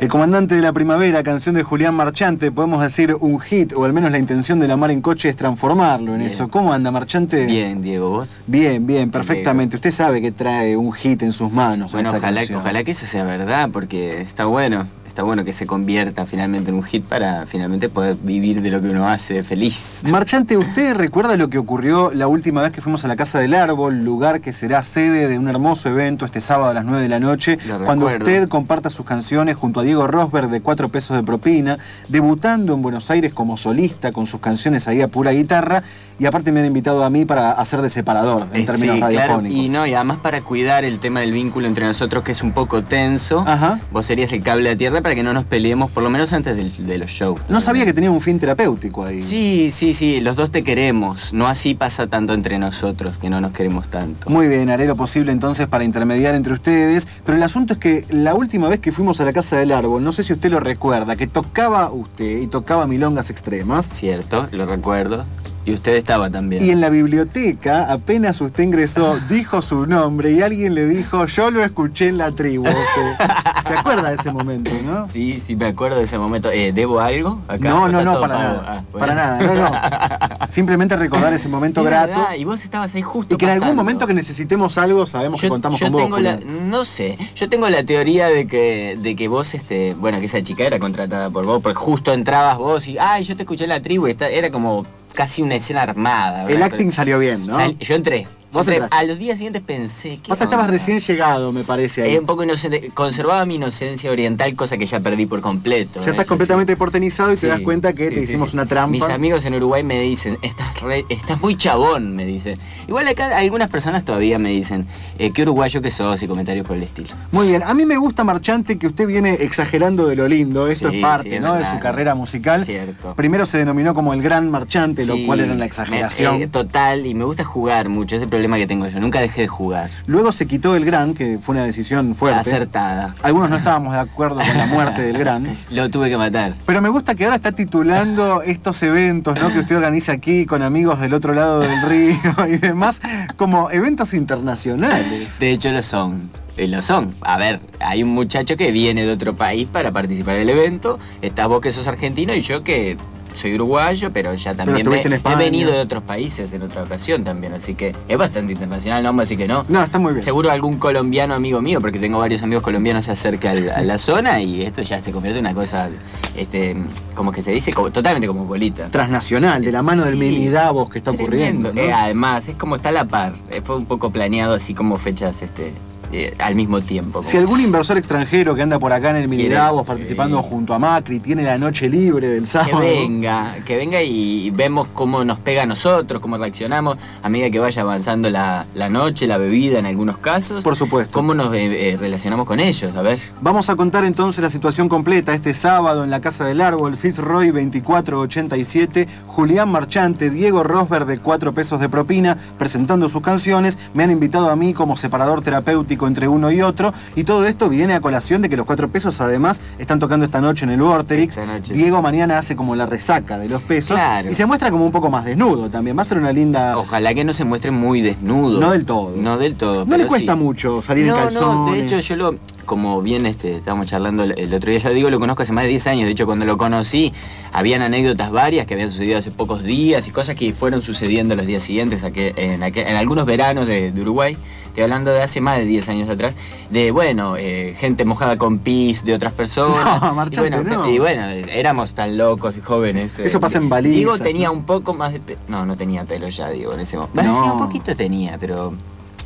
El comandante de la primavera, canción de Julián Marchante, podemos decir un hit, o al menos la intención de la mar en coche es transformarlo en eso. ¿Cómo anda Marchante? Bien, Diego, ¿vos? Bien, bien, perfectamente. Usted sabe que trae un hit en sus manos. Bueno, ojalá, ojalá que eso sea verdad, porque está bueno. Está bueno que se convierta finalmente en un hit para finalmente poder vivir de lo que uno hace feliz. Marchante, ¿usted recuerda lo que ocurrió la última vez que fuimos a la Casa del Árbol, lugar que será sede de un hermoso evento este sábado a las 9 de la noche, Lo cuando recuerdo. usted comparta sus canciones junto a Diego Rosberg de 4 pesos de propina, debutando en Buenos Aires como solista con sus canciones ahí a pura guitarra, y aparte me han invitado a mí para hacer de separador en Eh, términos sí, claro, radiofónicos. y no, y además para cuidar el tema del vínculo entre nosotros que es un poco tenso, Ajá. vos serías el cable a tierra para que no nos peleemos, por lo menos antes del- de los shows. No sabía que tenía un fin terapéutico ahí. Sí, sí, sí, los dos te queremos, no así pasa tanto entre nosotros, que no nos queremos tanto. Muy bien, haré lo posible entonces para intermediar entre ustedes, pero el asunto es que la última vez que fuimos a la Casa del Árbol, no sé si usted lo recuerda, que tocaba usted y tocaba milongas extremas, Cierto, lo recuerdo. Y usted estaba también. y en la biblioteca, apenas usted ingresó, dijo su nombre y alguien le dijo, yo lo escuché en la tribu. ¿Se acuerda de ese momento, no? Sí, sí, me acuerdo de ese momento. Eh, ¿Debo algo? Acá No, ¿O no, está no, para pago? nada. Ah, bueno. Para nada, no, no. Simplemente recordar ese momento grato. verdad, Y vos estabas ahí justo Y que en algún momento que necesitemos algo, sabemos que contamos con vos. la, no sé, yo tengo la teoría de que, de que vos, este, bueno, que esa chica era contratada por vos, porque justo entrabas vos y, ay, yo te escuché en la tribu, y esta- era como casi una escena armada. El acting salió bien, ¿no? Sal- yo entré. Vos. A los días siguientes pensé que. Vos estabas recién llegado, me parece ahí. Es un poco inocente. Conservaba mi inocencia oriental, cosa que ya perdí por completo. Ya ¿eh? estás completamente portenizado y te Sí, das cuenta que sí, te sí, hicimos sí. una trampa. Mis amigos en Uruguay me dicen, estás, re- estás muy chabón, me dicen. Igual acá algunas personas todavía me dicen, eh, qué uruguayo que sos y comentarios por el estilo. Muy bien, a mí me gusta Marchante que usted viene exagerando de lo lindo, esto Sí, es parte sí, ¿no? de su carrera musical. Cierto. Primero se denominó como el gran Marchante, lo Sí, cual era una me- exageración. eh, total, y me gusta jugar mucho, problema que tengo yo, nunca dejé de jugar. Luego se quitó el gran, que fue una decisión fuerte. Acertada. Algunos no estábamos de acuerdo con la muerte del gran. Lo tuve que matar. Pero me gusta que ahora está titulando estos eventos ¿no? que usted organiza aquí con amigos del otro lado del río y demás como eventos internacionales. De hecho lo son. eh, Lo son. A ver, hay un muchacho que viene de otro país para participar del evento. Estás vos que sos argentino y yo que soy uruguayo, pero ya también en he- venido de otros países en otra ocasión también. Así que es bastante internacional, no vamos a decir que no. No, está muy bien. Seguro algún colombiano amigo mío, porque tengo varios amigos colombianos se acerca a la zona y esto ya se convierte en una cosa, este, como que se dice, como, totalmente cosmopolita. Transnacional, de la mano del Sí. mini Davos que está ocurriendo. ¿no? Eh, además, es como está a la par. Eh, fue un poco planeado así como fechas este, eh, al mismo tiempo. Si algún inversor extranjero que anda por acá en el Mini Quiere- Davos participando junto a Macri tiene la noche libre del que sábado. venga, que venga y vemos cómo nos pega a nosotros, cómo reaccionamos a medida que vaya avanzando la, la noche, la bebida en algunos casos. Por supuesto. Cómo nos eh, eh, relacionamos con ellos, a ver. Vamos a contar entonces la situación completa este sábado en la Casa del Árbol, Fitzroy 2487, Julián Marchante, Diego Rosberg de 4 pesos de propina, presentando sus canciones. Me han invitado a mí como separador terapéutico entre uno y otro. Y todo esto viene a colación de que los 4 pesos además están tocando esta noche en el noche, Diego mañana hace como la resaca de los pesos. Claro. Y se muestra como un poco más desnudo también. Va a ser una linda... Ojalá que no se muestre muy desnudo. No del todo. No del todo. No le cuesta sí. mucho salir no, en calzones. No, de hecho yo lo, como bien este, estábamos charlando el, el otro día, yo digo lo conozco hace más de 10 años, de hecho cuando lo conocí habían anécdotas varias que habían sucedido hace pocos días y cosas que fueron sucediendo los días siguientes en, algunos veranos de, de Uruguay. Estoy hablando de hace más de 10 años atrás, de bueno, eh, gente mojada con pis de otras personas. No, y, bueno, no. y bueno, éramos tan locos y jóvenes. eh. Eso pasa en balizas, Diego tenía un poco más de pelo. No, no tenía pelo ya, digo, en ese momento. No. Sí, un poquito tenía, pero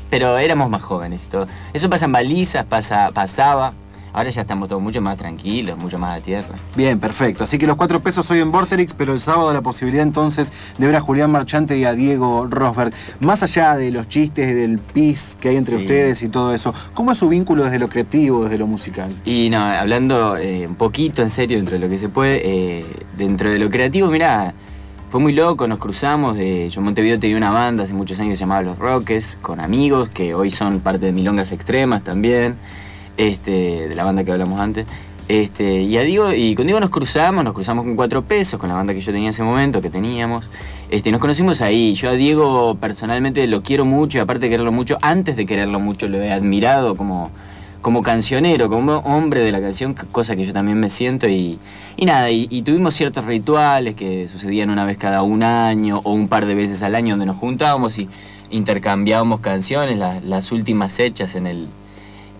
pero éramos más jóvenes y todo. Eso pasa en balizas, pasa, pasaba. Ahora ya estamos todos mucho más tranquilos, mucho más a tierra. Bien, perfecto. Así que los cuatro pesos hoy en Vorterix, pero el sábado la posibilidad entonces de ver a Julián Marchante y a Diego Rosberg. Más allá de los chistes del pis que hay entre Sí. ustedes y todo eso, ¿cómo es su vínculo desde lo creativo, desde lo musical? Y no, hablando eh, un poquito en serio dentro de lo que se puede, eh, dentro de lo creativo, mira, fue muy loco, nos cruzamos. eh, yo en Montevideo tenía una banda hace muchos años que se llamaba Los Roques, con amigos que hoy son parte de Milongas Extremas también, este, de la banda que hablamos antes. Este, y, a Diego, y con Diego nos cruzamos, nos cruzamos con cuatro pesos, con la banda que yo tenía en ese momento, que teníamos. Este, nos conocimos ahí. Yo a Diego personalmente lo quiero mucho y aparte de quererlo mucho, antes de quererlo mucho lo he admirado como, como cancionero, como hombre de la canción, cosa que yo también me siento y, y nada, y, tuvimos ciertos rituales que sucedían una vez cada un año o un par de veces al año donde nos juntábamos y intercambiábamos canciones, las últimas hechas en, el,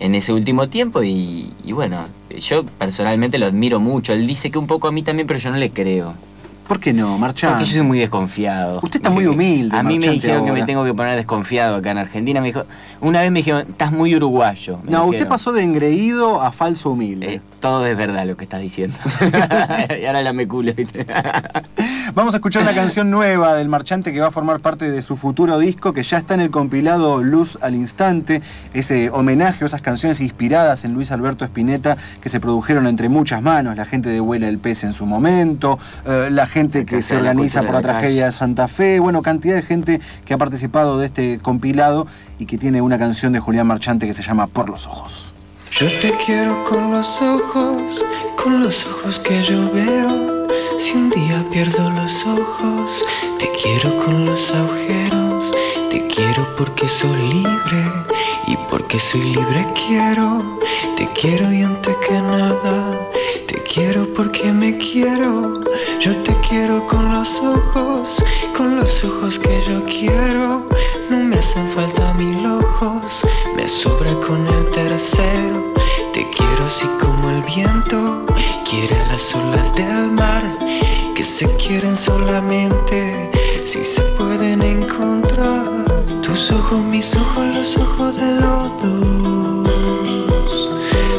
en ese último tiempo y, y bueno, yo personalmente lo admiro mucho, él dice que un poco a mí también, pero yo no le creo. ¿Por qué no, Marchán? Porque yo soy muy desconfiado. Usted está muy humilde. A mí me dijeron que me tengo que poner desconfiado acá en Argentina. Me dijo, una vez me dijeron, estás muy uruguayo. no, usted pasó de engreído a falso humilde. Eh, todo es verdad lo que estás diciendo. y ahora la me culo. Vamos a escuchar una canción nueva del marchante que va a formar parte de su futuro disco que ya está en el compilado Luz al Instante, ese homenaje a esas canciones inspiradas en Luis Alberto Spinetta que se produjeron entre muchas manos, la gente de Huela el Pez en su momento, eh, la gente que, se organiza por la, tragedia de Santa Fe, bueno, cantidad de gente que ha participado de este compilado y que tiene una canción de Julián Marchante que se llama Por los Ojos. Yo te quiero con los ojos, con los ojos que yo veo. Si un día pierdo los ojos, te quiero con los agujeros. Te quiero porque soy libre y porque soy libre quiero. Te quiero y antes que nada, te quiero porque me quiero. Yo te quiero con los ojos, con los ojos que yo quiero. No me hacen falta mil ojos, me sobra con el tercero. Te quiero así como el viento quiere las olas del mar, que se quieren solamente si se pueden encontrar. Tus ojos, mis ojos, los ojos de los dos.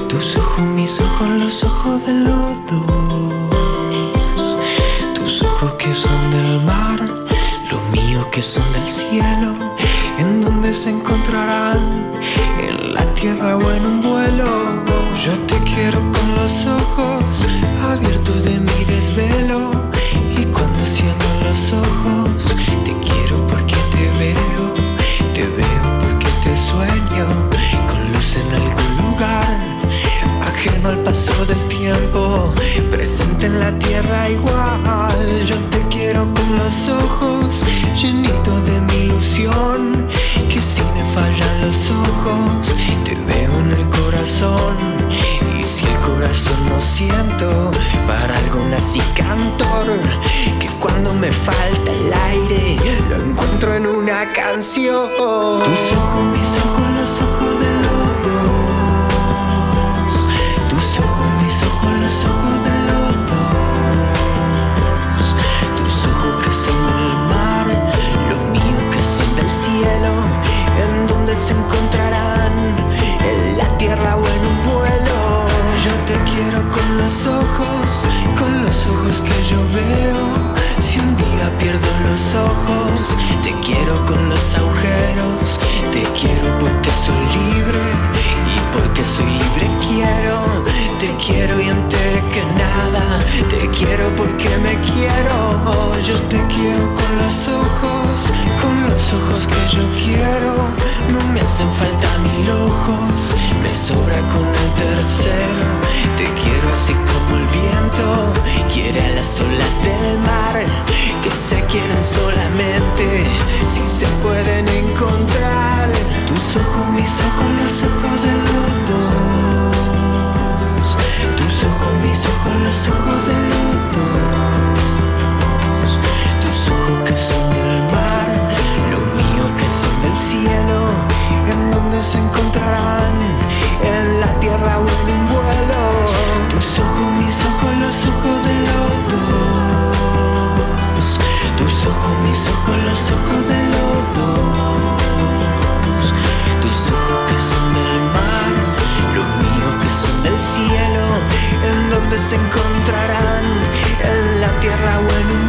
Tus ojos, mis ojos, los ojos de los dos. Tus ojos que son del mar, los míos que son del cielo, en donde se encontrarán, en la tierra o en un Yo te quiero con los ojos abiertos de mi desvelo. Y cuando cierro los ojos te quiero porque te veo, te veo porque te sueño con luz en algún lugar, ajeno al paso del tiempo, presente en la tierra igual. Yo te quiero con los ojos llenitos de mi ilusión, que si me fallan los ojos te veo en el corazón si el corazón no siento, para algo nací cantor, que cuando me falta el aire, lo encuentro en una canción. Tus ojos, mis ojos, los ojos quiero. No me hacen falta mil ojos, me sobra con el tercero. Te quiero así como el viento quiere a las olas del mar que se quieren solamente si se pueden encontrar. Tus ojos, mis ojos encontrarán en la tierra o en un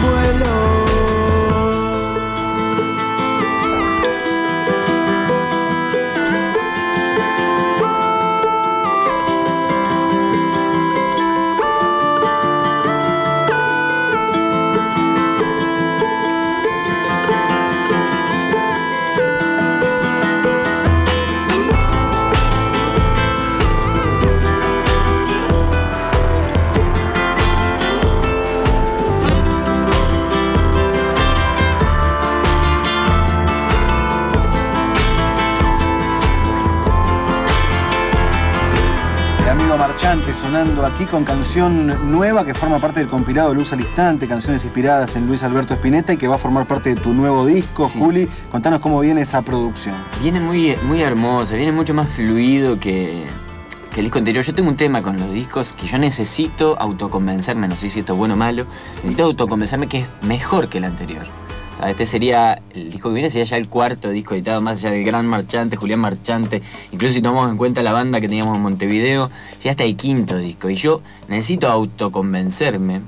Sonando aquí con canción nueva que forma parte del compilado Luz al Instante, canciones inspiradas en Luis Alberto Spinetta y que va a formar parte de tu nuevo disco. Juli, contanos cómo viene esa producción. Viene muy, muy hermosa, viene mucho más fluido que, que el disco anterior. Yo tengo un tema con los discos que yo necesito autoconvencerme, no sé si esto es bueno o malo, necesito autoconvencerme que es mejor que el anterior. Este sería, el disco que viene sería ya el cuarto disco editado, más allá del Gran Marchante, Julián Marchante, incluso si tomamos en cuenta la banda que teníamos en Montevideo, sería hasta el quinto disco. Y yo necesito autoconvencerme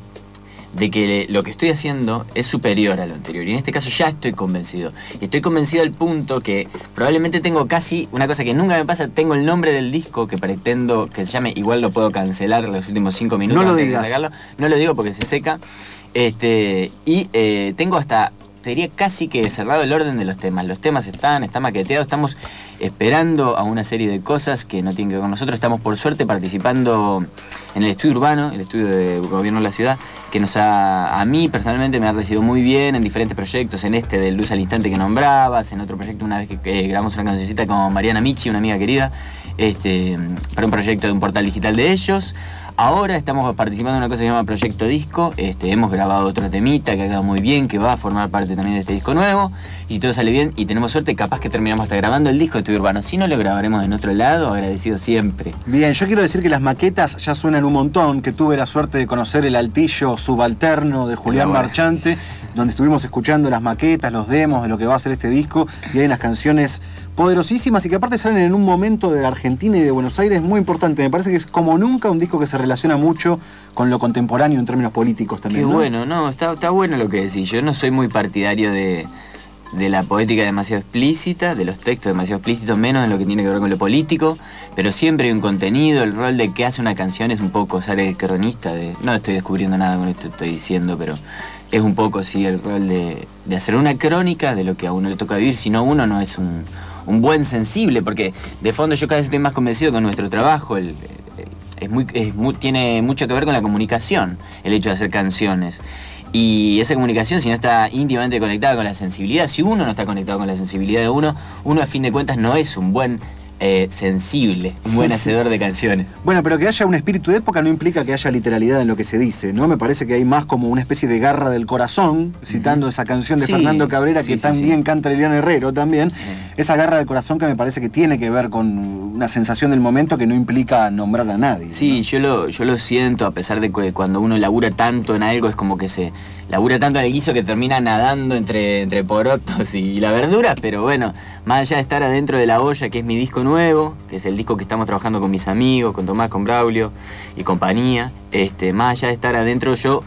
de que lo que estoy haciendo es superior a lo anterior. Y en este caso ya estoy convencido. Y estoy convencido al punto que probablemente tengo casi una cosa que nunca me pasa, tengo el nombre del disco que pretendo que se llame, igual lo puedo cancelar los últimos cinco minutos. No lo digas. No lo digo porque se seca. Este, y eh, tengo hasta diría casi que cerrado el orden de los temas. Los temas están, está maqueteado, estamos esperando a una serie de cosas que no tienen que ver con nosotros. Estamos por suerte participando en el estudio urbano, el estudio de gobierno de la ciudad, que nos ha, a mí personalmente me ha recibido muy bien en diferentes proyectos, en este de Luz al Instante que nombrabas, en otro proyecto una vez que, grabamos una cancioncita con Mariana Michi, una amiga querida, este, para un proyecto de un portal digital de ellos. Ahora estamos participando en una cosa que se llama Proyecto Disco. Este, hemos grabado otro temita que ha quedado muy bien, que va a formar parte también de este disco nuevo. Y si todo sale bien y tenemos suerte, capaz que terminamos hasta grabando el disco de Estudio Urbano. Si no, lo grabaremos en otro lado, agradecido siempre. Bien, yo quiero decir que las maquetas ya suenan un montón, que tuve la suerte de conocer el altillo subalterno de Julián Marchante, donde estuvimos escuchando las maquetas, los demos de lo que va a ser este disco, y hay unas canciones poderosísimas y que aparte salen en un momento de Argentina y de Buenos Aires muy importante. Me parece que es como nunca un disco que se relaciona mucho con lo contemporáneo en términos políticos también. Qué bueno, no, está, está bueno lo que decís. Yo no soy muy partidario de, de la poética demasiado explícita, de los textos demasiado explícitos, menos en lo que tiene que ver con lo político, pero siempre hay un contenido, el rol de que hace una canción es un poco ser el cronista, de, no estoy descubriendo nada con esto que estoy diciendo, pero es un poco sí el rol de, de hacer una crónica de lo que a uno le toca vivir, si no uno no es un, un buen sensible, porque de fondo yo cada vez estoy más convencido que nuestro trabajo es muy, tiene mucho que ver con la comunicación, el hecho de hacer canciones. Y esa comunicación, si no está íntimamente conectada con la sensibilidad, si uno no está conectado con la sensibilidad de uno, uno a fin de cuentas no es un buen eh, sensible, un buen hacedor de canciones. Bueno, pero que haya un espíritu de época no implica que haya literalidad en lo que se dice, ¿no? Me parece que hay más como una especie de garra del corazón, citando esa canción de Fernando Cabrera que tan bien canta Liliana Herrero también. Esa garra del corazón que me parece que tiene que ver con una sensación del momento que no implica nombrar a nadie. Sí, yo, lo, yo lo siento, a pesar de que cuando uno labura tanto en algo es como que se labura tanto en el guiso que termina nadando entre, entre porotos y la verdura, pero bueno, más allá de estar adentro de la olla, que es mi disco nuevo, que es el disco que estamos trabajando con mis amigos, con Tomás, con Braulio y compañía, este, más allá de estar adentro yo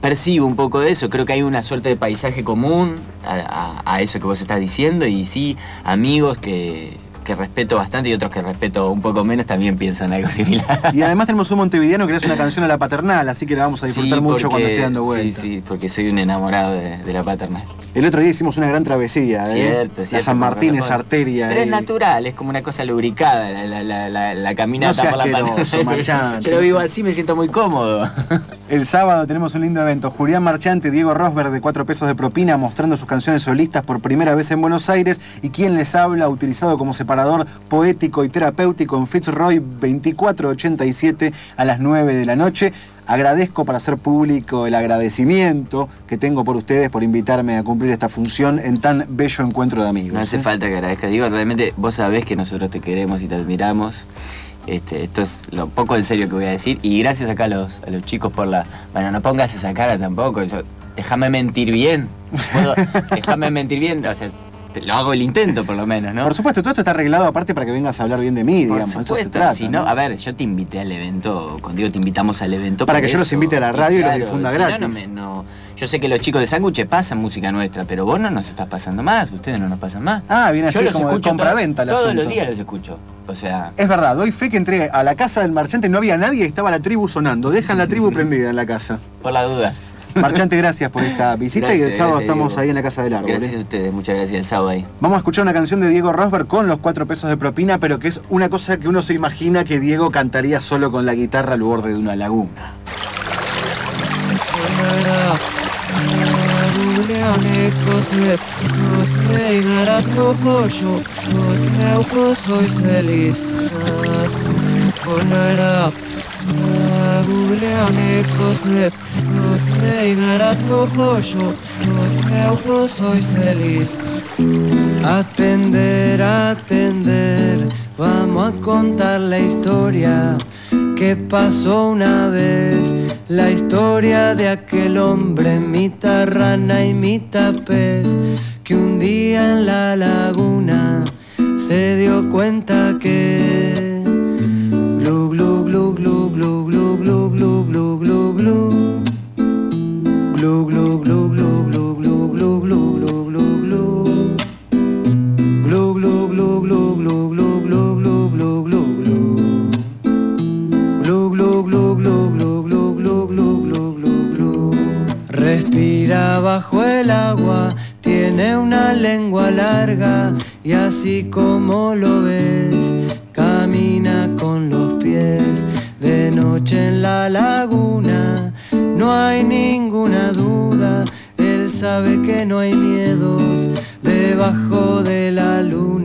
percibo un poco de eso, creo que hay una suerte de paisaje común a eso que vos estás diciendo y sí, amigos que que respeto bastante y otros que respeto un poco menos también piensan algo similar. Y además tenemos un montevideano que hace una canción a la paternal, así que la vamos a disfrutar mucho cuando esté dando vuelta. Sí, sí, porque soy un enamorado de la paternal. El otro día hicimos una gran travesía, ¿eh? Cierto, La San Martín es arteria. Pero es natural, es como una cosa lubricada, la, caminata por la Marchante. Pero vivo así, me siento muy cómodo. El sábado tenemos un lindo evento. Julián Marchante, Diego Rosberg de cuatro pesos de propina, mostrando sus canciones solistas por primera vez en Buenos Aires. Y quien les habla, utilizado como separador poético y terapéutico en Fitzroy 2487 a las 9 de la noche. Agradezco para hacer público el agradecimiento que tengo por ustedes por invitarme a cumplir esta función en tan bello encuentro de amigos. No hace ¿eh? falta que agradezca. Digo, realmente vos sabés que nosotros te queremos y te admiramos. Este, esto es lo poco en serio que voy a decir. Y gracias acá a los, a los chicos por la. Bueno, no pongas esa cara tampoco. déjame mentir bien. déjame mentir bien. O sea, lo hago el intento por lo menos, ¿no? Por supuesto, todo esto está arreglado aparte para que vengas a hablar bien de mí, digamos. Por supuesto, si no, a ver, yo te invité al evento, cuando digo te invitamos al evento. Para que yo los invite a la radio y, los difunda gratis. No, yo sé que los chicos de Sándwich pasan música nuestra, pero vos no nos estás pasando más, ustedes no nos pasan más. Ah, viene así como de compra-venta Todos los días los escucho. O sea. Es verdad, doy fe que entré a la casa del marchante, no había nadie y estaba la tribu sonando. Dejan la tribu prendida en la casa. Por las dudas. Marchante, gracias por esta visita y el sábado estamos ahí en la casa del árbol. Gracias ¿eh? a ustedes, muchas gracias. El sábado ahí. Vamos a escuchar una canción de Diego Rosberg con los cuatro pesos de propina, pero que es una cosa que uno se imagina que Diego cantaría solo con la guitarra al borde de una laguna. Onlara Ruleane kose Tot ne inarat no koşu Tot ne ukosoy selis Nas Onlara Ruleane kose Tot ne inarat no koşu Tot ne ukosoy selis Atender, atender Vamos a contar la historia que pasó una vez. La historia de aquel hombre, mitad rana y mitad pez, que un día en la laguna se dio cuenta que el agua, tiene una lengua larga y así como lo ves, camina con los pies. De noche en la laguna, no hay ninguna duda, él sabe que no hay miedos debajo de la luna.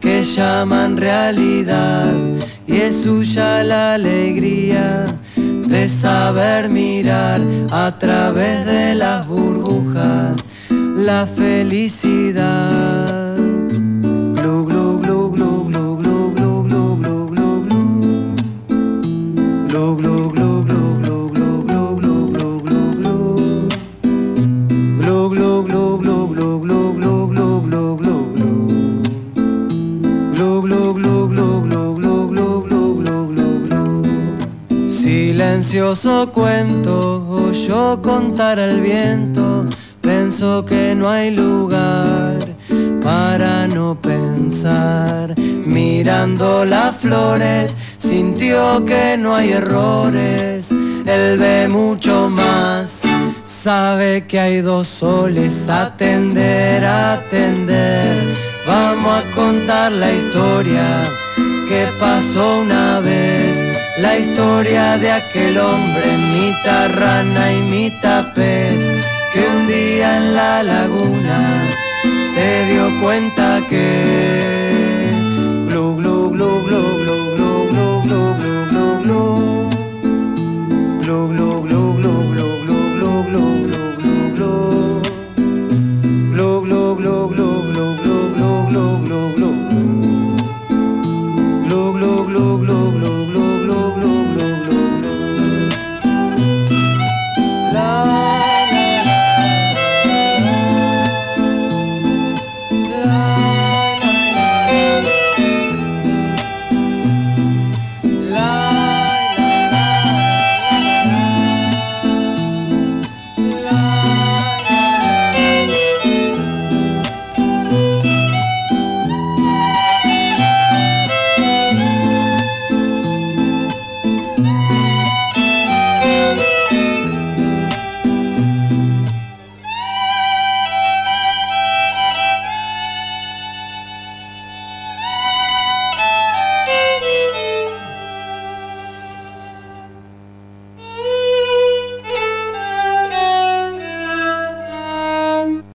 Que llaman realidad y es suya la alegría de saber mirar a través de las burbujas la felicidad. Silencioso cuento yo contar al viento, pienso que no hay lugar para no pensar. Mirando las flores, sintió que no hay errores, él ve mucho más. Sabe que hay dos soles, atender, atender. Vamos a contar la historia que pasó una vez la historia de aquel hombre, mitad rana y mitad pez, que un día en la laguna se dio cuenta que